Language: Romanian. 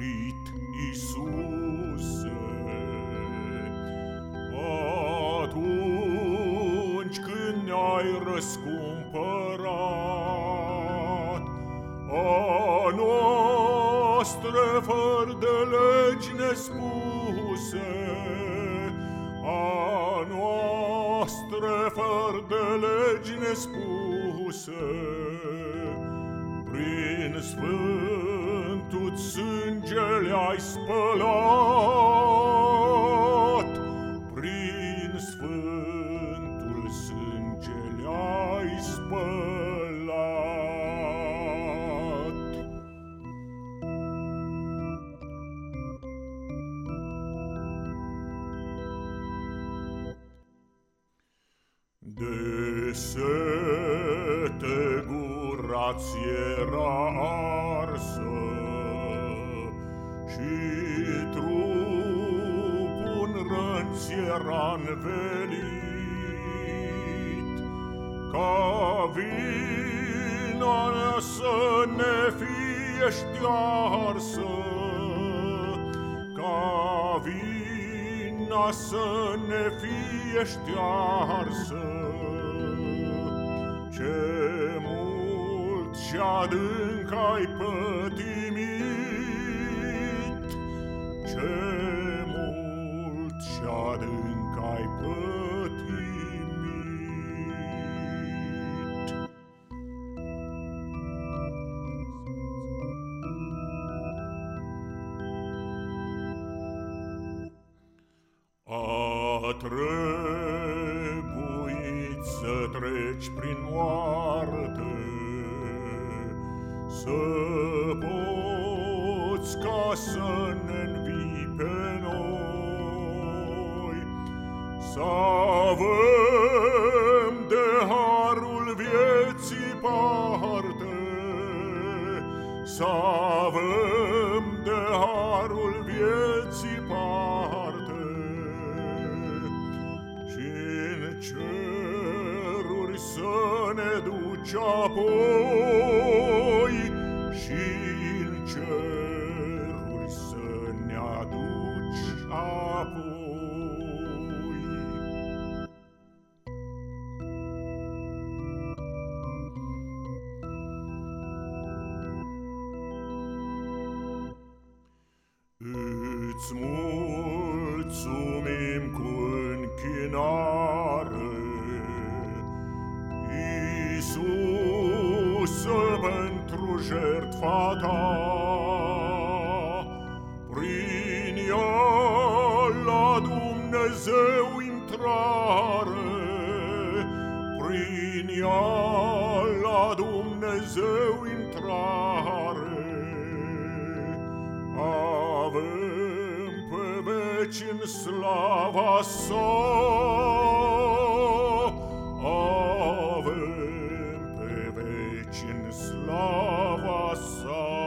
izbit, Iisuse. Atunci când ne-ai răscumpărat, a noastre fără de legi nespuse, a noastre fără de legi nespuse, prin sfânt sfântul sânge le-ai spălat, prin sfântul sânge le-ai spălat. De sete gura-ți era arsă Și trupul în rănți era învelit Ca vina să ne fie ștearsă Ca vina să ne fie ștearsă. Ce mult și adânc ai pătimit, Ce mult și adânc ai pătimit. A trebuit să treci prin moarte, Să poți ca să ne învii pe noi, Să avem de harul vieții parte, Să avem de harul vieții parte, și în ceruri să ne duci apoi, Îți mulțumim cu închinare, Iisuse, pentru jertfa ta. Prin ea la Dumnezeu intrare, Prin ea la Dumnezeu intrare. vecin slava so avem pe vecin slava sa.